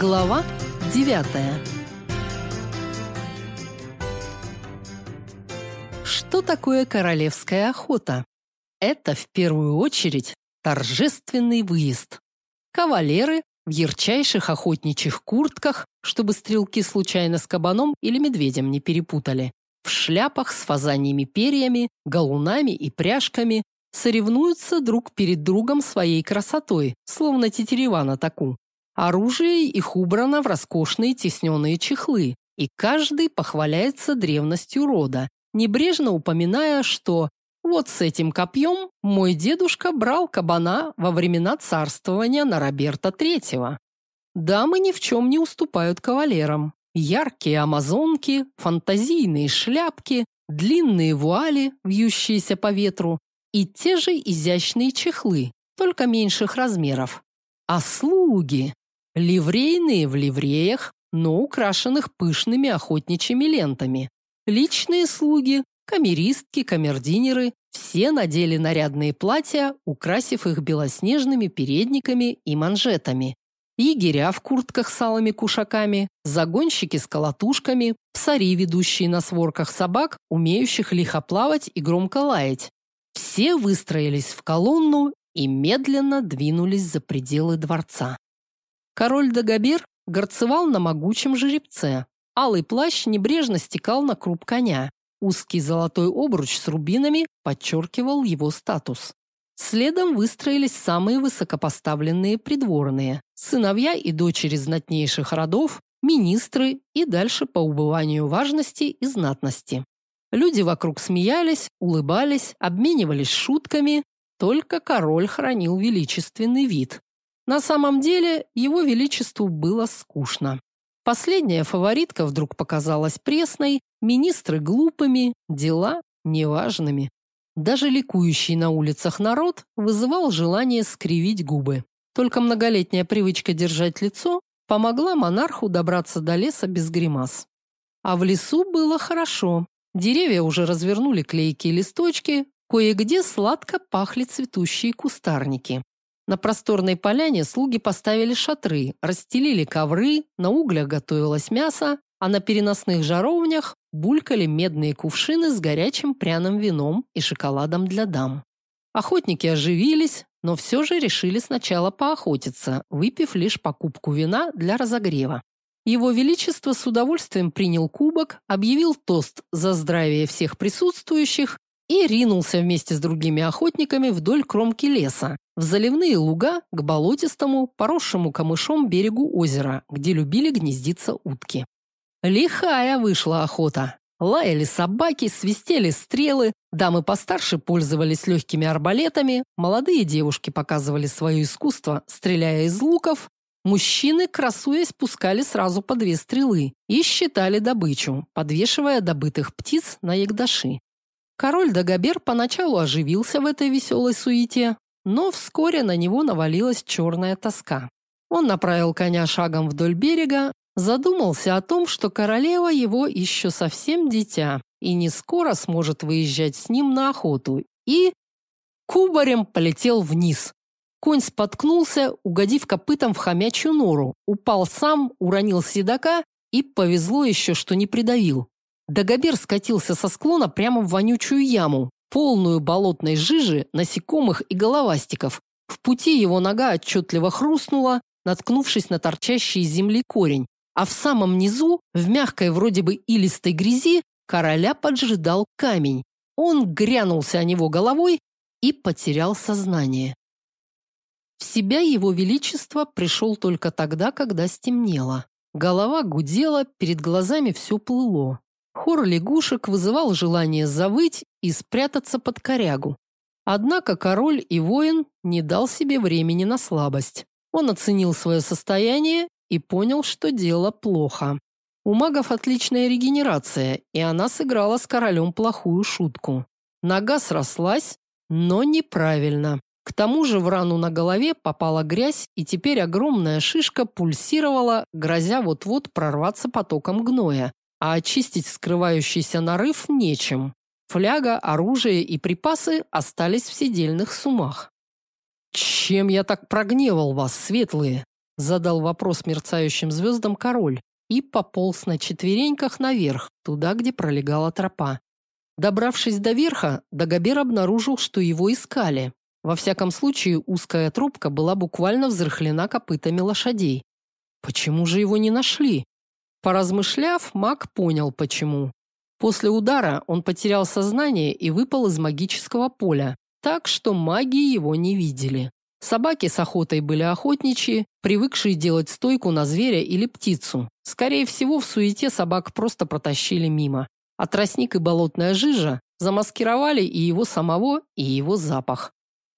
Глава 9. Что такое королевская охота? Это в первую очередь торжественный выезд. Кавалеры в ярчайших охотничьих куртках, чтобы стрелки случайно с кабаном или медведем не перепутали, в шляпах с фазаньими перьями, галунами и пряжками, соревнуются друг перед другом своей красотой, словно тетерева на таку. Оружие их убрано в роскошные тесненные чехлы, и каждый похваляется древностью рода, небрежно упоминая, что вот с этим копьем мой дедушка брал кабана во времена царствования на Роберта III. Дамы ни в чем не уступают кавалерам. Яркие амазонки, фантазийные шляпки, длинные вуали, вьющиеся по ветру, и те же изящные чехлы, только меньших размеров. А слуги, ливрейные в ливреях, но украшенных пышными охотничьими лентами. Личные слуги, камеристки, камердинеры, все надели нарядные платья, украсив их белоснежными передниками и манжетами. Егеря в куртках с алыми кушаками, загонщики с колотушками, псари, ведущие на сворках собак, умеющих лихо плавать и громко лаять, все выстроились в колонну и медленно двинулись за пределы дворца. Король Дагобер горцевал на могучем жеребце. Алый плащ небрежно стекал на круп коня. Узкий золотой обруч с рубинами подчеркивал его статус. Следом выстроились самые высокопоставленные придворные, сыновья и дочери знатнейших родов, министры и дальше по убыванию важности и знатности. Люди вокруг смеялись, улыбались, обменивались шутками, только король хранил величественный вид. На самом деле, его величеству было скучно. Последняя фаворитка вдруг показалась пресной, министры глупыми, дела неважными. Даже ликующий на улицах народ вызывал желание скривить губы. Только многолетняя привычка держать лицо помогла монарху добраться до леса без гримас. А в лесу было хорошо. Деревья уже развернули клейкие листочки, кое-где сладко пахли цветущие кустарники. На просторной поляне слуги поставили шатры, расстелили ковры, на углях готовилось мясо, а на переносных жаровнях булькали медные кувшины с горячим пряным вином и шоколадом для дам. Охотники оживились, но все же решили сначала поохотиться, выпив лишь покупку вина для разогрева. Его Величество с удовольствием принял кубок, объявил тост за здравие всех присутствующих и ринулся вместе с другими охотниками вдоль кромки леса, в заливные луга к болотистому, поросшему камышом берегу озера, где любили гнездиться утки. Лихая вышла охота. Лаяли собаки, свистели стрелы, дамы постарше пользовались легкими арбалетами, молодые девушки показывали свое искусство, стреляя из луков, Мужчины, красуясь, пускали сразу по две стрелы и считали добычу, подвешивая добытых птиц на ягдаши. Король Дагобер поначалу оживился в этой веселой суете, но вскоре на него навалилась черная тоска. Он направил коня шагом вдоль берега, задумался о том, что королева его еще совсем дитя и не скоро сможет выезжать с ним на охоту, и кубарем полетел вниз, Конь споткнулся, угодив копытом в хомячью нору, упал сам, уронил седока и повезло еще, что не придавил. Дагобер скатился со склона прямо в вонючую яму, полную болотной жижи, насекомых и головастиков. В пути его нога отчетливо хрустнула, наткнувшись на торчащий из земли корень, а в самом низу, в мягкой вроде бы илистой грязи, короля поджидал камень. Он грянулся о него головой и потерял сознание. В себя его величество пришел только тогда, когда стемнело. Голова гудела, перед глазами все плыло. Хор лягушек вызывал желание завыть и спрятаться под корягу. Однако король и воин не дал себе времени на слабость. Он оценил свое состояние и понял, что дело плохо. У магов отличная регенерация, и она сыграла с королем плохую шутку. Нога срослась, но неправильно. К тому же в рану на голове попала грязь, и теперь огромная шишка пульсировала, грозя вот-вот прорваться потоком гноя, а очистить скрывающийся нарыв нечем. Фляга, оружие и припасы остались в седельных сумах. Чем я так прогневал вас, светлые? задал вопрос мерцающим звездам король и пополз на четвереньках наверх, туда, где пролегала тропа. Добравшись до верха, Дагобер обнаружил, что его искали. Во всяком случае, узкая тропка была буквально взрыхлена копытами лошадей. Почему же его не нашли? Поразмышляв, маг понял почему. После удара он потерял сознание и выпал из магического поля, так что маги его не видели. Собаки с охотой были охотничьи, привыкшие делать стойку на зверя или птицу. Скорее всего, в суете собак просто протащили мимо. А тростник и болотная жижа замаскировали и его самого, и его запах.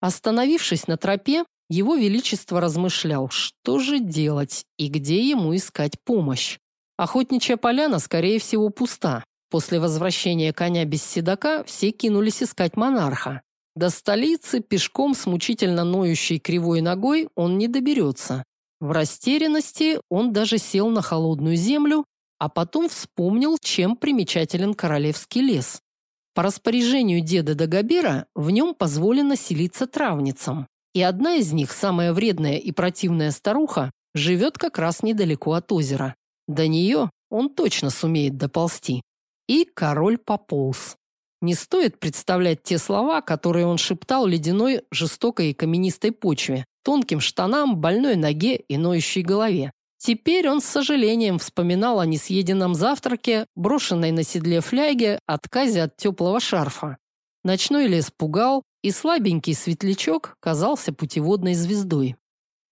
Остановившись на тропе, его величество размышлял, что же делать и где ему искать помощь. Охотничья поляна, скорее всего, пуста. После возвращения коня без седока все кинулись искать монарха. До столицы пешком с мучительно ноющей кривой ногой он не доберется. В растерянности он даже сел на холодную землю, а потом вспомнил, чем примечателен королевский лес. По распоряжению деда Дагобера в нем позволено селиться травницам, и одна из них, самая вредная и противная старуха, живет как раз недалеко от озера. До нее он точно сумеет доползти. И король пополз. Не стоит представлять те слова, которые он шептал ледяной, жестокой и каменистой почве, тонким штанам, больной ноге и ноющей голове. Теперь он с сожалением вспоминал о несъеденном завтраке, брошенной на седле фляге, отказе от теплого шарфа. Ночной лес пугал, и слабенький светлячок казался путеводной звездой.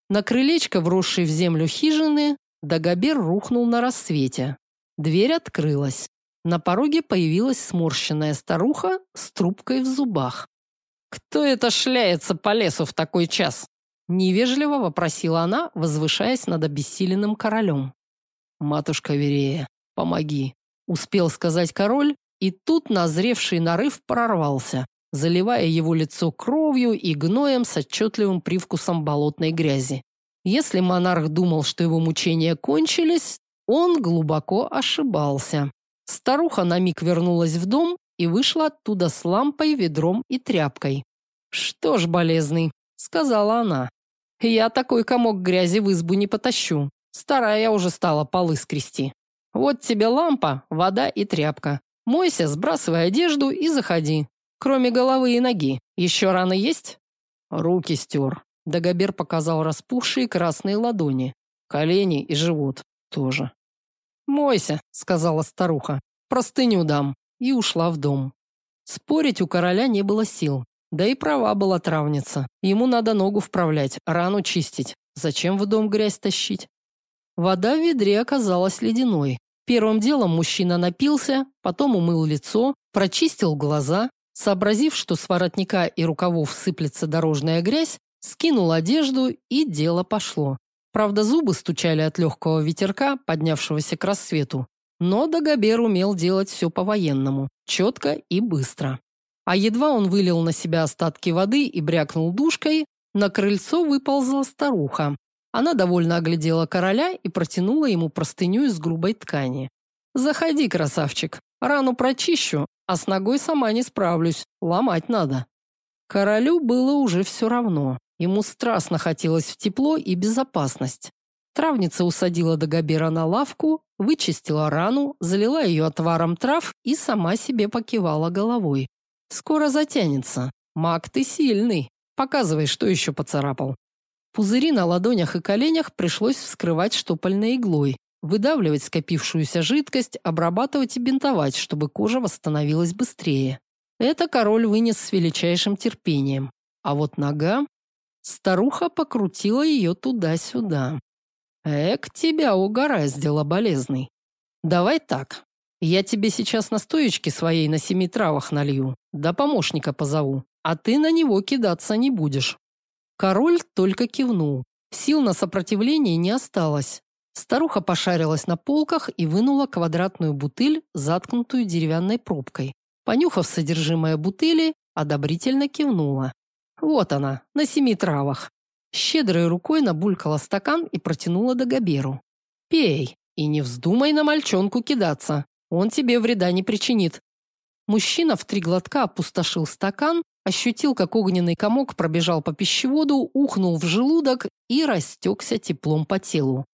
На крылечко, вросшей в землю хижины, Дагобер рухнул на рассвете. Дверь открылась. На пороге появилась сморщенная старуха с трубкой в зубах. «Кто это шляется по лесу в такой час?» Невежливо вопросила она, возвышаясь над обессиленным королем. «Матушка Верея, помоги», – успел сказать король, и тут назревший нарыв прорвался, заливая его лицо кровью и гноем с отчетливым привкусом болотной грязи. Если монарх думал, что его мучения кончились, он глубоко ошибался. Старуха на миг вернулась в дом и вышла оттуда с лампой, ведром и тряпкой. «Что ж, болезный», — сказала она, — «я такой комок грязи в избу не потащу. Старая я уже стала полы скрести. Вот тебе лампа, вода и тряпка. Мойся, сбрасывай одежду и заходи. Кроме головы и ноги. Еще раны есть?» «Руки стер», Дагобер показал распухшие красные ладони, колени и живот тоже. "Мойся", сказала старуха. "Простыню дам" и ушла в дом. Спорить у короля не было сил. Да и права была травница. Ему надо ногу вправлять, рану чистить. Зачем в дом грязь тащить? Вода в ведре оказалась ледяной. Первым делом мужчина напился, потом умыл лицо, прочистил глаза, сообразив, что с воротника и рукавов сыплется дорожная грязь, скинул одежду, и дело пошло. Правда, зубы стучали от легкого ветерка, поднявшегося к рассвету. Но Дагобер умел делать все по-военному, четко и быстро. А едва он вылил на себя остатки воды и брякнул душкой, на крыльцо выползла старуха. Она довольно оглядела короля и протянула ему простыню из грубой ткани. «Заходи, красавчик. Рану прочищу, а с ногой сама не справлюсь. Ломать надо». Королю было уже все равно. Ему страстно хотелось в тепло и безопасность. Травница усадила Дагобера на лавку, вычистила рану, залила ее отваром трав и сама себе покивала головой. Скоро затянется. Маг ты сильный. Показывай, что еще поцарапал. Пузыри на ладонях и коленях пришлось вскрывать штопольной иглой, выдавливать скопившуюся жидкость, обрабатывать и бинтовать, чтобы кожа восстановилась быстрее. Это король вынес с величайшим терпением. А вот нога Старуха покрутила ее туда-сюда. Эк, тебя угораздило, болезный. Давай так. Я тебе сейчас настоечки своей на семи травах налью, да помощника позову, а ты на него кидаться не будешь. Король только кивнул. Сил на сопротивление не осталось. Старуха пошарилась на полках и вынула квадратную бутыль, заткнутую деревянной пробкой. Понюхав содержимое бутыли, одобрительно кивнула. Вот она, на семи травах. Щедрой рукой набулькала стакан и протянула Дагоберу. Пей и не вздумай на мальчонку кидаться. Он тебе вреда не причинит. Мужчина в три глотка опустошил стакан, ощутил, как огненный комок пробежал по пищеводу, ухнул в желудок и растекся теплом по телу.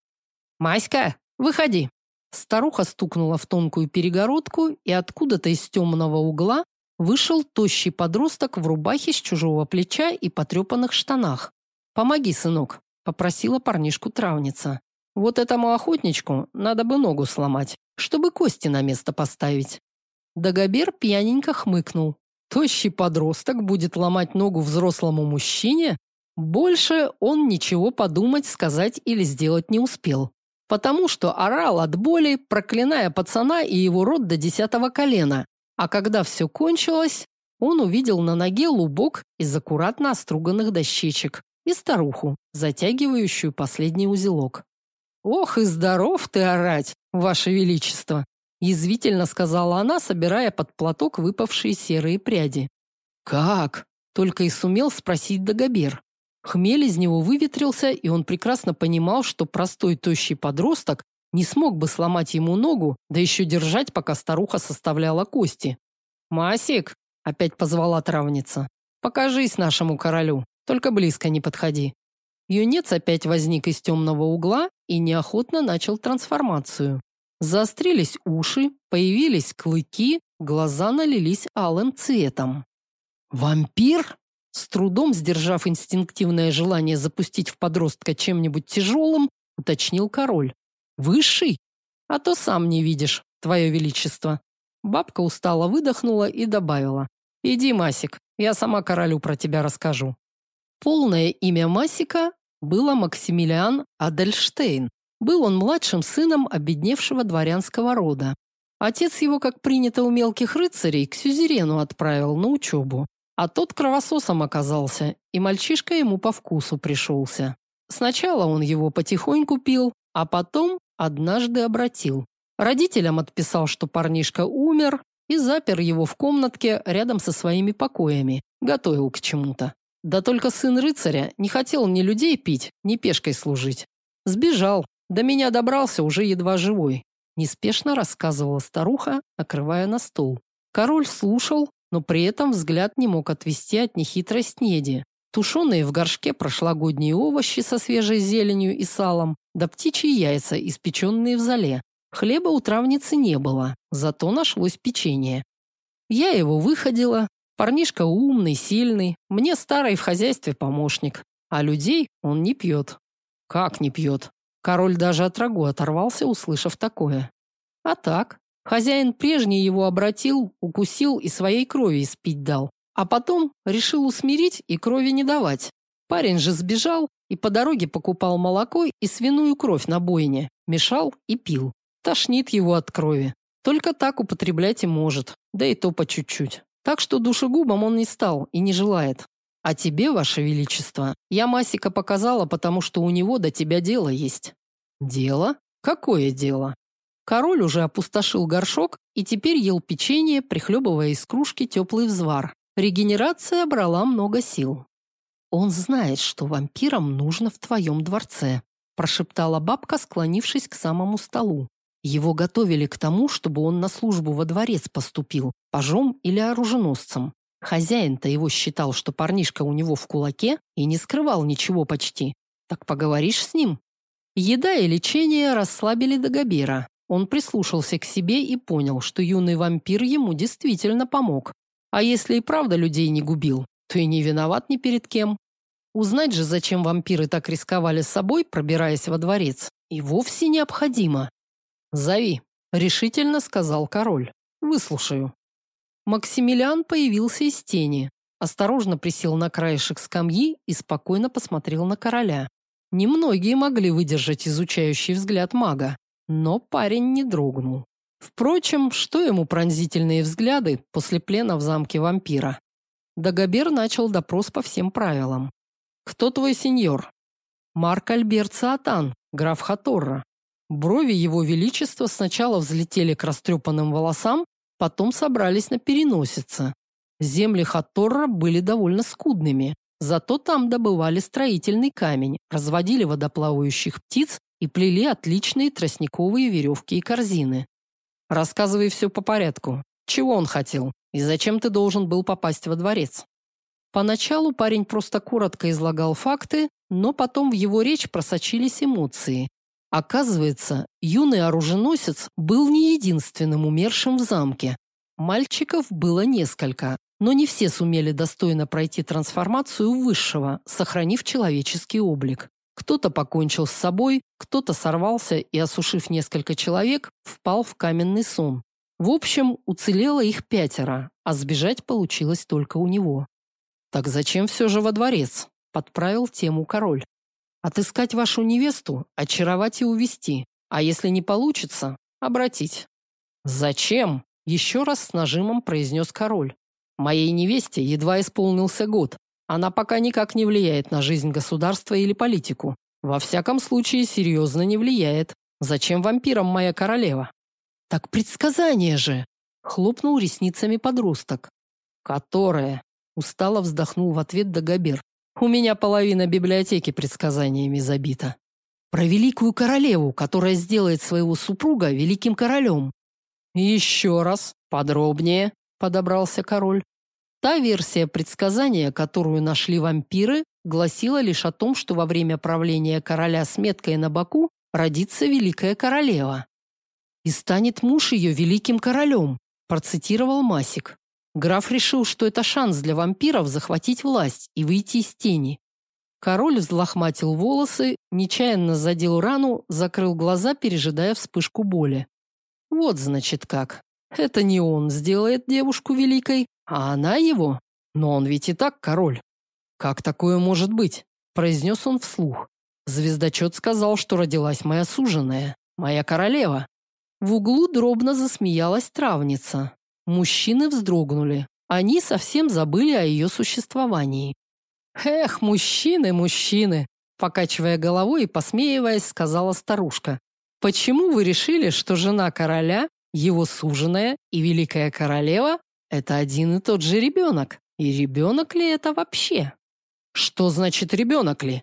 «Маська, выходи!» Старуха стукнула в тонкую перегородку, и откуда-то из темного угла вышел тощий подросток в рубахе с чужого плеча и потрепанных штанах. «Помоги, сынок», – попросила парнишку травница. «Вот этому охотничку надо бы ногу сломать, чтобы кости на место поставить». Дагобер пьяненько хмыкнул. Тощий подросток будет ломать ногу взрослому мужчине? Больше он ничего подумать, сказать или сделать не успел потому что орал от боли, проклиная пацана и его род до десятого колена. А когда все кончилось, он увидел на ноге лубок из аккуратно оструганных дощечек и старуху, затягивающую последний узелок. «Ох и здоров ты орать, ваше величество!» язвительно сказала она, собирая под платок выпавшие серые пряди. «Как?» – только и сумел спросить Дагобер. Хмель из него выветрился, и он прекрасно понимал, что простой тощий подросток не смог бы сломать ему ногу, да еще держать, пока старуха составляла кости. «Масик!» – опять позвала травница. «Покажись нашему королю, только близко не подходи». Юнец опять возник из темного угла и неохотно начал трансформацию. Заострились уши, появились клыки, глаза налились алым цветом. «Вампир?» С трудом сдержав инстинктивное желание запустить в подростка чем-нибудь тяжелым, уточнил король. Высший? А то сам не видишь, твое величество. Бабка устало выдохнула и добавила: "Иди, Масик, я сама королю про тебя расскажу". Полное имя Масика было Максимилиан Адельштейн. Был он младшим сыном обедневшего дворянского рода. Отец его, как принято у мелких рыцарей, к сюзерену отправил на учебу. А тот кровососом оказался, и мальчишка ему по вкусу пришелся. Сначала он его потихоньку пил, а потом однажды обратил. Родителям отписал, что парнишка умер, и запер его в комнатке рядом со своими покоями, готовил к чему-то. Да только сын рыцаря не хотел ни людей пить, ни пешкой служить. Сбежал, до меня добрался уже едва живой. Неспешно рассказывала старуха, накрывая на стол. Король слушал, но при этом взгляд не мог отвести от нехитрой снеди. Тушеные в горшке прошлогодние овощи со свежей зеленью и салом, да птичьи яйца, испеченные в зале. Хлеба у травницы не было, зато нашлось печенье. Я его выходила. Парнишка умный, сильный, мне старый в хозяйстве помощник, а людей он не пьет. Как не пьет? Король даже от рагу оторвался, услышав такое. А так, Хозяин прежний его обратил, укусил и своей крови испить дал, а потом решил усмирить и крови не давать. Парень же сбежал и по дороге покупал молоко и свиную кровь на бойне, мешал и пил. Тошнит его от крови. Только так употреблять и может, да и то по чуть-чуть. Так что душегубом он не стал и не желает. А тебе, ваше величество, я Масика показала, потому что у него до тебя дело есть. Дело? Какое дело? Король уже опустошил горшок и теперь ел печенье, прихлебывая из кружки теплый взвар. Регенерация брала много сил. Он знает, что вампирам нужно в твоем дворце, прошептала бабка, склонившись к самому столу. Его готовили к тому, чтобы он на службу во дворец поступил, пажом или оруженосцем. Хозяин-то его считал, что парнишка у него в кулаке и не скрывал ничего почти. Так поговоришь с ним? Еда и лечение расслабили Дагобера. Он прислушался к себе и понял, что юный вампир ему действительно помог. А если и правда людей не губил, и не виноват ни перед кем. Узнать же, зачем вампиры так рисковали с собой, пробираясь во дворец, и вовсе необходимо. «Зови», – решительно сказал король. «Выслушаю». Максимилиан появился из тени, осторожно присел на краешек скамьи и спокойно посмотрел на короля. Немногие могли выдержать изучающий взгляд мага. Но парень не дрогнул. Впрочем, что ему пронзительные взгляды после плена в замке вампира? Дагобер начал допрос по всем правилам. Кто твой сеньор? Марк Альберт Саатан, граф Хаторра. Брови его величества сначала взлетели к растрепанным волосам, потом собрались на переносице. Земли Хаторра были довольно скудными, зато там добывали строительный камень, разводили водоплавающих птиц и плели отличные тростниковые веревки и корзины. Рассказывай все по порядку. Чего он хотел? И зачем ты должен был попасть во дворец? Поначалу парень просто коротко излагал факты, но потом в его речь просочились эмоции. Оказывается, юный оруженосец был не единственным умершим в замке. Мальчиков было несколько, но не все сумели достойно пройти трансформацию высшего, сохранив человеческий облик. Кто-то покончил с собой, кто-то сорвался и, осушив несколько человек, впал в каменный сон. В общем, уцелело их пятеро, а сбежать получилось только у него. Так зачем все же во дворец? подправил тему король. Отыскать вашу невесту, очаровать и увести, а если не получится, обратить. Зачем? Еще раз с нажимом произнес король. Моей невесте едва исполнился год. Она пока никак не влияет на жизнь государства или политику. Во всяком случае, серьезно не влияет. Зачем вампирам моя королева? Так предсказание же, хлопнул ресницами подросток. Которое устало вздохнул в ответ Дагобер. У меня половина библиотеки предсказаниями забита. Про великую королеву, которая сделает своего супруга великим королем. Еще раз, подробнее, подобрался король. Та версия предсказания, которую нашли вампиры, гласила лишь о том, что во время правления короля с меткой на боку родится великая королева. И станет муж ее великим королем, процитировал Масик. Граф решил, что это шанс для вампиров захватить власть и выйти из тени. Король взлохматил волосы, нечаянно задел рану, закрыл глаза, пережидая вспышку боли. Вот значит как. Это не он сделает девушку великой, а она его. Но он ведь и так король. Как такое может быть? произнес он вслух. Звездочет сказал, что родилась моя суженая, моя королева. В углу дробно засмеялась травница. Мужчины вздрогнули. Они совсем забыли о ее существовании. Эх, мужчины, мужчины, покачивая головой и посмеиваясь, сказала старушка. Почему вы решили, что жена короля, его суженая и великая королева это один и тот же ребенок? И ребенок ли это вообще? Что значит ребенок ли?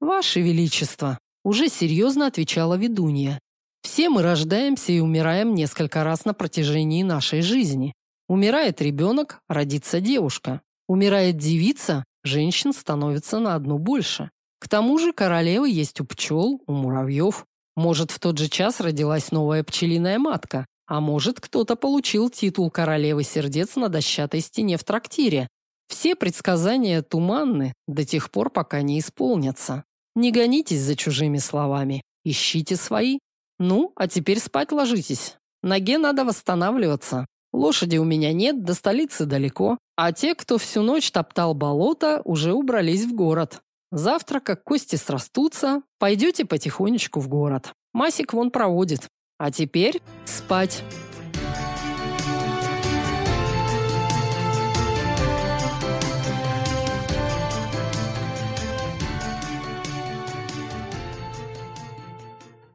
Ваше величество, уже серьезно отвечала ведунья. Все мы рождаемся и умираем несколько раз на протяжении нашей жизни. Умирает ребенок, родится девушка. Умирает девица, женщин становится на одну больше. К тому же королевы есть у пчел, у муравьев. Может, в тот же час родилась новая пчелиная матка, а может, кто-то получил титул королевы сердец на дощатой стене в трактире. Все предсказания туманны до тех пор, пока не исполнятся. Не гонитесь за чужими словами, ищите свои. Ну, а теперь спать ложитесь. Ноге надо восстанавливаться. Лошади у меня нет, до столицы далеко, а те, кто всю ночь топтал болото, уже убрались в город. Завтра, как кости срастутся, пойдете потихонечку в город. Масик вон проводит. А теперь спать.